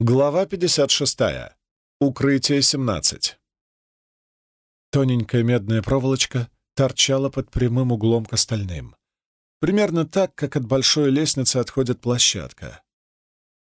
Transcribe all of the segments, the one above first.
Глава 56. Укрытие 17. Тоненькая медная проволочка торчала под прямым углом к остальным. Примерно так, как от большой лестницы отходит площадка.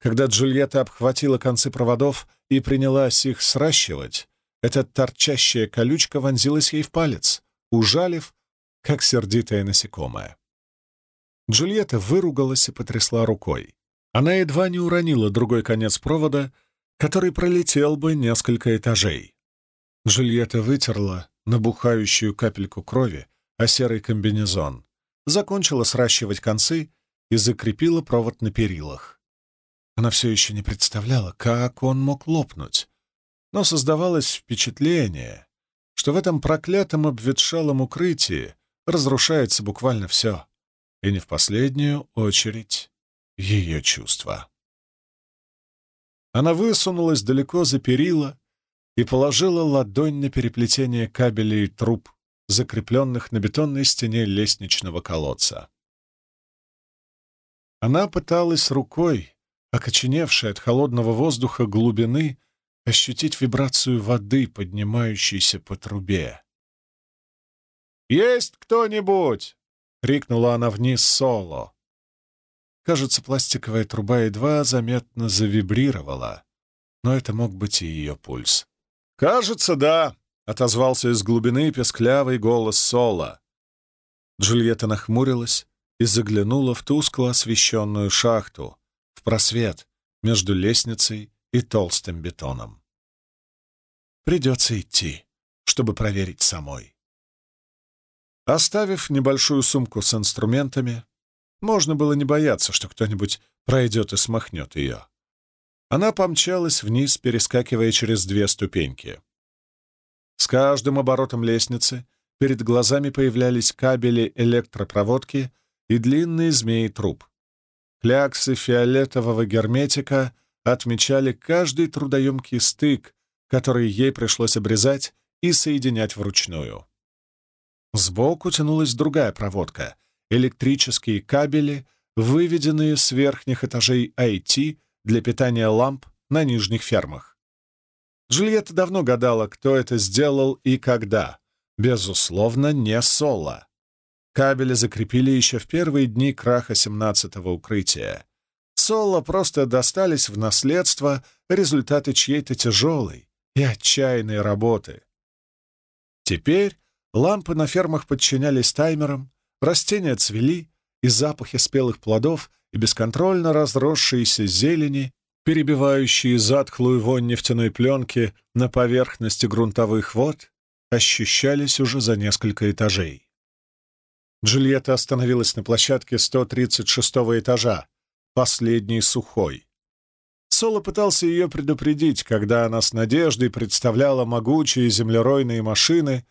Когда Джульетта обхватила концы проводов и принялась их сращивать, эта торчащая колючка вонзилась ей в палец, ужалив, как сердитое насекомое. Джульетта выругалась и потрясла рукой. Она едва не уронила другой конец провода, который пролетел бы несколько этажей. Джульетта вытерла набухающую капельку крови о серый комбинезон, закончила сращивать концы и закрепила провод на перилах. Она все еще не представляла, как он мог лопнуть, но создавалось впечатление, что в этом проклятом обветшалом укрытии разрушается буквально все, и не в последнюю очередь ее чувства. Она высунулась далеко за перила и положила ладонь на переплетение кабелей и труб, закрепленных на бетонной стене лестничного колодца. Она пыталась рукой, окоченевшей от холодного воздуха глубины, ощутить вибрацию воды, поднимающейся по трубе. «Есть кто-нибудь?» — крикнула она вниз Соло. Кажется, пластиковая труба едва заметно завибрировала, но это мог быть и ее пульс. «Кажется, да», — отозвался из глубины песклявый голос Сола. Джульетта нахмурилась и заглянула в тускло освещенную шахту, в просвет между лестницей и толстым бетоном. Придется идти, чтобы проверить самой. Оставив небольшую сумку с инструментами, можно было не бояться, что кто-нибудь пройдет и смахнет ее. Она помчалась вниз, перескакивая через две ступеньки. С каждым оборотом лестницы перед глазами появлялись кабели электропроводки и длинные змеи труб. Кляксы фиолетового герметика отмечали каждый трудоемкий стык, который ей пришлось обрезать и соединять вручную. Сбоку тянулась другая проводка, электрические кабели, выведенные с верхних этажей IT для питания ламп на нижних фермах. Джульетта давно гадала, кто это сделал и когда. Безусловно, не Соло. Кабели закрепили еще в первые дни краха 17-го укрытия. Соло просто достались в наследство результаты чьей-то тяжелой и отчаянной работы. Теперь лампы на фермах подчинялись таймерам, Растения цвели, и запахи спелых плодов и бесконтрольно разросшиеся зелени, перебивающие затхлую вонь нефтяной пленки на поверхности грунтовых вод, ощущались уже за несколько этажей. Джульетта остановилась на площадке 136 этажа, последней сухой. Соло пытался ее предупредить, когда она с надеждой представляла могучие землеройные машины,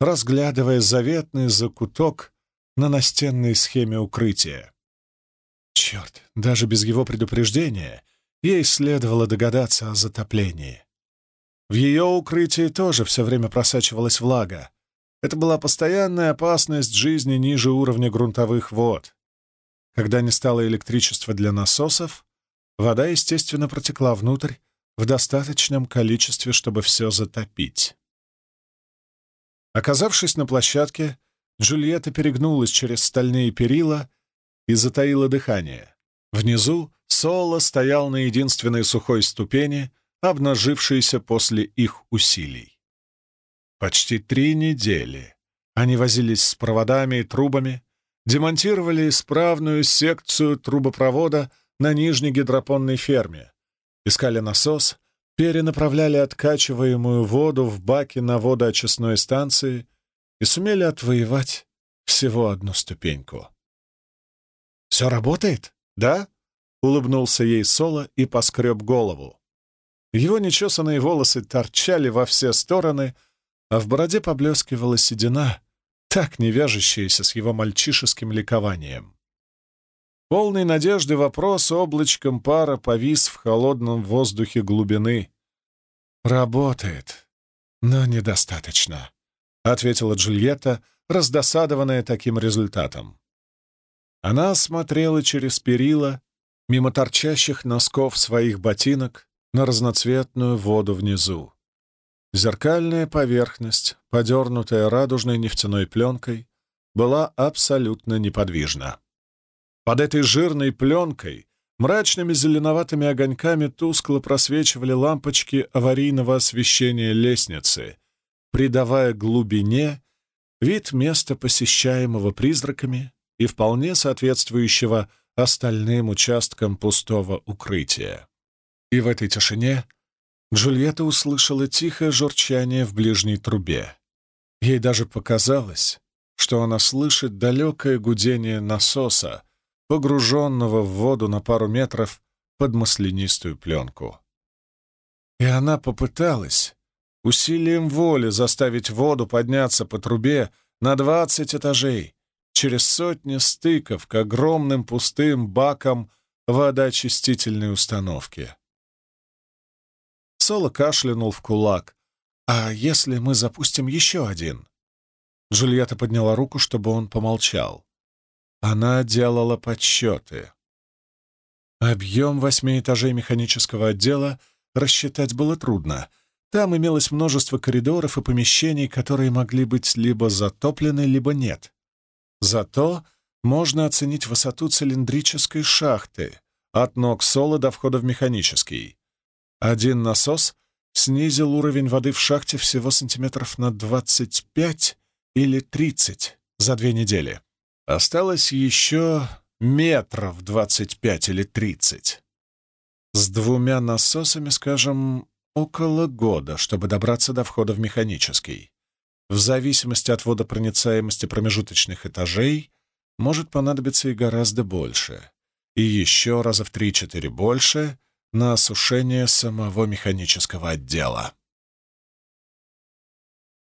разглядывая заветный закуток на настенной схеме укрытия. Черт, даже без его предупреждения ей следовало догадаться о затоплении. В ее укрытии тоже все время просачивалась влага. Это была постоянная опасность жизни ниже уровня грунтовых вод. Когда не стало электричества для насосов, вода, естественно, протекла внутрь в достаточном количестве, чтобы все затопить. Оказавшись на площадке, Джульетта перегнулась через стальные перила и затаила дыхание. Внизу Соло стоял на единственной сухой ступени, обнажившейся после их усилий. Почти три недели они возились с проводами и трубами, демонтировали исправную секцию трубопровода на нижней гидропонной ферме, искали насос, перенаправляли откачиваемую воду в баки на водоочистной станции — и сумели отвоевать всего одну ступеньку. «Все работает, да?» — улыбнулся ей Соло и поскреб голову. Его нечесанные волосы торчали во все стороны, а в бороде поблескивала седина, так не вяжущаяся с его мальчишеским ликованием. Полный надежды вопрос облачком пара повис в холодном воздухе глубины. «Работает, но недостаточно», — ответила Джульетта, раздосадованная таким результатом. Она смотрела через перила, мимо торчащих носков своих ботинок, на разноцветную воду внизу. Зеркальная поверхность, подернутая радужной нефтяной пленкой, была абсолютно неподвижна. Под этой жирной пленкой мрачными зеленоватыми огоньками тускло просвечивали лампочки аварийного освещения лестницы, придавая глубине вид места, посещаемого призраками и вполне соответствующего остальным участкам пустого укрытия. И в этой тишине Джульетта услышала тихое журчание в ближней трубе. Ей даже показалось, что она слышит далекое гудение насоса, погруженного в воду на пару метров под маслянистую пленку. И она попыталась усилием воли заставить воду подняться по трубе на двадцать этажей, через сотни стыков к огромным пустым бакам водоочистительной установки. Соло кашлянул в кулак. «А если мы запустим еще один?» Джульетта подняла руку, чтобы он помолчал. Она делала подсчеты. Объем восьми этажей механического отдела рассчитать было трудно. Там имелось множество коридоров и помещений, которые могли быть либо затоплены, либо нет. Зато можно оценить высоту цилиндрической шахты от ног Соло до входа в механический. Один насос снизил уровень воды в шахте всего сантиметров на 25 или 30 за две недели. Осталось еще метров 25 или 30. С двумя насосами, скажем, около года, чтобы добраться до входа в механический. В зависимости от водопроницаемости промежуточных этажей может понадобиться и гораздо больше. И еще раза в 3-4 больше, на осушение самого механического отдела.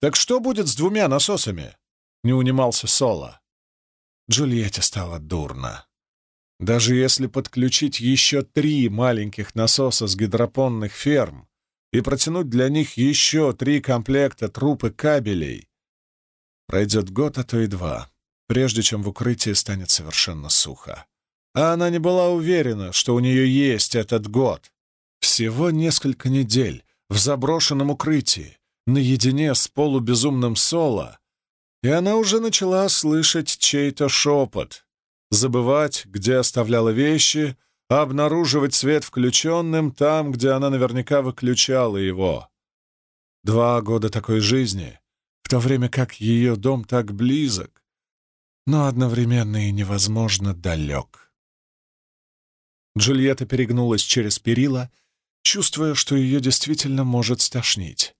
«Так что будет с двумя насосами?» — не унимался Соло. Джульетте стало дурно. Даже если подключить еще три маленьких насоса с гидропонных ферм и протянуть для них еще три комплекта труб и кабелей, пройдет год, а то и два, прежде чем в укрытии станет совершенно сухо а она не была уверена, что у нее есть этот год. Всего несколько недель в заброшенном укрытии, наедине с полубезумным Соло, и она уже начала слышать чей-то шепот, забывать, где оставляла вещи, обнаруживать свет включенным там, где она наверняка выключала его. Два года такой жизни, в то время как ее дом так близок, но одновременно и невозможно далек. Джульетта перегнулась через перила, чувствуя, что ее действительно может стошнить.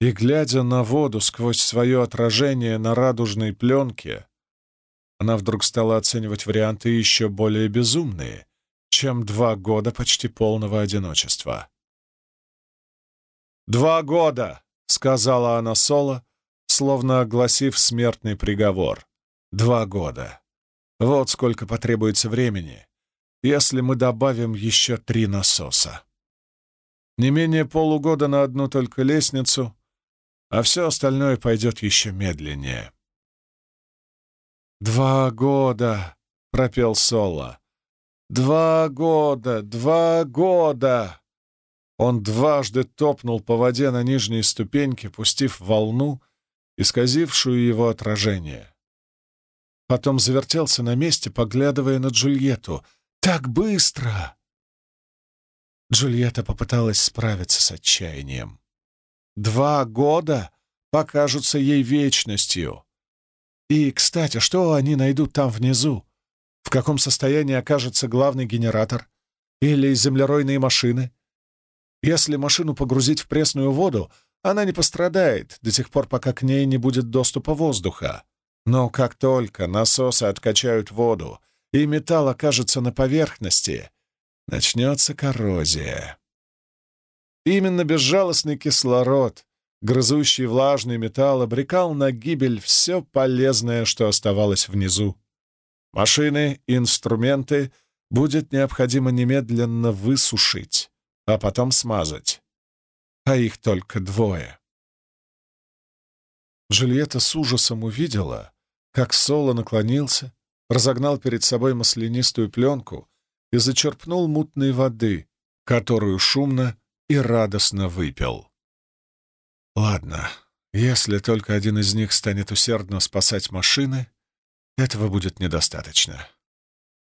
И, глядя на воду сквозь свое отражение на радужной пленке, она вдруг стала оценивать варианты еще более безумные, чем два года почти полного одиночества. «Два года!» — сказала она Соло, словно огласив смертный приговор. «Два года. Вот сколько потребуется времени, если мы добавим еще три насоса. Не менее полугода на одну только лестницу, а все остальное пойдет еще медленнее. «Два года!» — пропел Соло. «Два года! Два года!» Он дважды топнул по воде на нижней ступеньке, пустив волну, исказившую его отражение. Потом завертелся на месте, поглядывая на Джульетту — так быстро!» Джульетта попыталась справиться с отчаянием. «Два года покажутся ей вечностью. И, кстати, что они найдут там внизу? В каком состоянии окажется главный генератор? Или землеройные машины? Если машину погрузить в пресную воду, она не пострадает до тех пор, пока к ней не будет доступа воздуха. Но как только насосы откачают воду и металл окажется на поверхности, начнется коррозия. Именно безжалостный кислород, грызущий влажный металл, обрекал на гибель все полезное, что оставалось внизу. Машины, инструменты будет необходимо немедленно высушить, а потом смазать. А их только двое. Джульетта с ужасом увидела, как Соло наклонился, разогнал перед собой маслянистую пленку и зачерпнул мутной воды, которую шумно и радостно выпил. Ладно, если только один из них станет усердно спасать машины, этого будет недостаточно.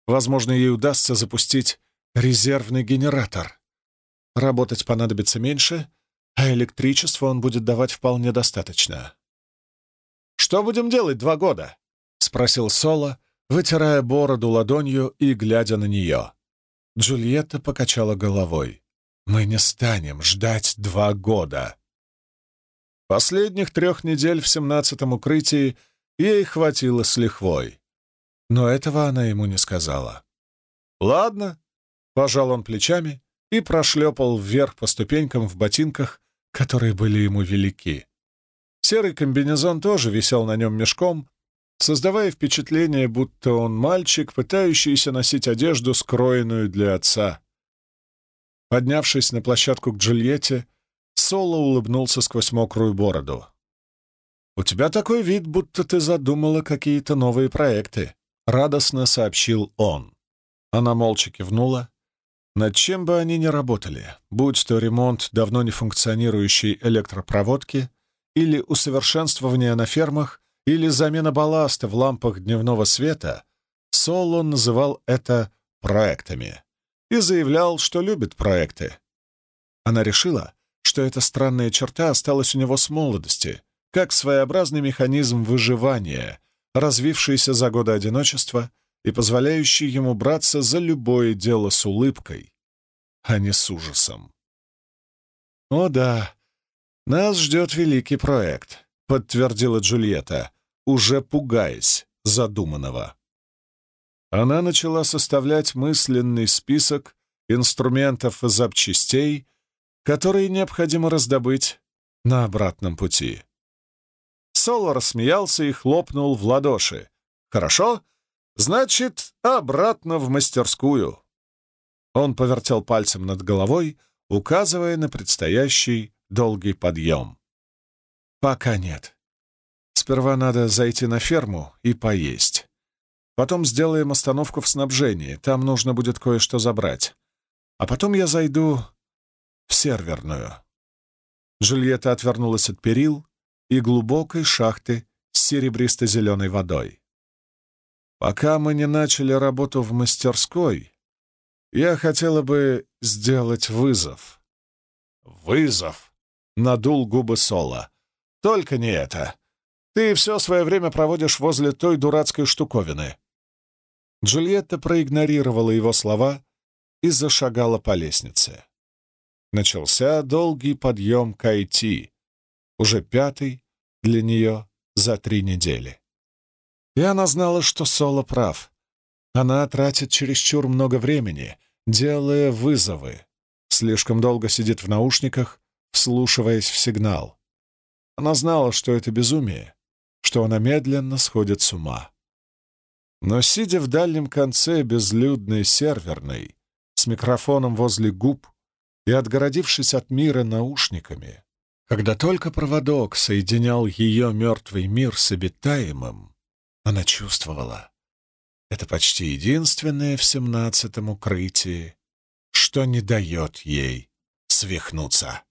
Возможно, ей удастся запустить резервный генератор. Работать понадобится меньше, а электричество он будет давать вполне достаточно. «Что будем делать два года?» — спросил Соло, вытирая бороду ладонью и глядя на нее. Джульетта покачала головой. «Мы не станем ждать два года». Последних трех недель в семнадцатом укрытии ей хватило с лихвой. Но этого она ему не сказала. «Ладно», — пожал он плечами и прошлепал вверх по ступенькам в ботинках, которые были ему велики. Серый комбинезон тоже висел на нем мешком, создавая впечатление, будто он мальчик, пытающийся носить одежду, скроенную для отца. Поднявшись на площадку к Джульетте, Соло улыбнулся сквозь мокрую бороду. «У тебя такой вид, будто ты задумала какие-то новые проекты», — радостно сообщил он. Она молча кивнула. Над чем бы они ни работали, будь то ремонт давно не функционирующей электропроводки или усовершенствование на фермах, или замена балласта в лампах дневного света, Соло называл это проектами и заявлял, что любит проекты. Она решила, что эта странная черта осталась у него с молодости, как своеобразный механизм выживания, развившийся за годы одиночества и позволяющий ему браться за любое дело с улыбкой, а не с ужасом. «О да, нас ждет великий проект», — подтвердила Джульетта, уже пугаясь задуманного. Она начала составлять мысленный список инструментов и запчастей, которые необходимо раздобыть на обратном пути. Соло рассмеялся и хлопнул в ладоши. «Хорошо? Значит, обратно в мастерскую». Он повертел пальцем над головой, указывая на предстоящий долгий подъем. «Пока нет. Сперва надо зайти на ферму и поесть. Потом сделаем остановку в снабжении, там нужно будет кое-что забрать. А потом я зайду в серверную. Жильетта отвернулась от перил и глубокой шахты с серебристо-зеленой водой. Пока мы не начали работу в мастерской, я хотела бы сделать вызов. Вызов! Надул губы Соло. Только не это. Ты все свое время проводишь возле той дурацкой штуковины. Джульетта проигнорировала его слова и зашагала по лестнице начался долгий подъем к IT, уже пятый для нее за три недели. И она знала, что Соло прав. Она тратит чересчур много времени, делая вызовы, слишком долго сидит в наушниках, вслушиваясь в сигнал. Она знала, что это безумие, что она медленно сходит с ума. Но, сидя в дальнем конце безлюдной серверной, с микрофоном возле губ, и отгородившись от мира наушниками, когда только проводок соединял ее мертвый мир с обитаемым, она чувствовала. Это почти единственное в семнадцатом укрытии, что не дает ей свихнуться.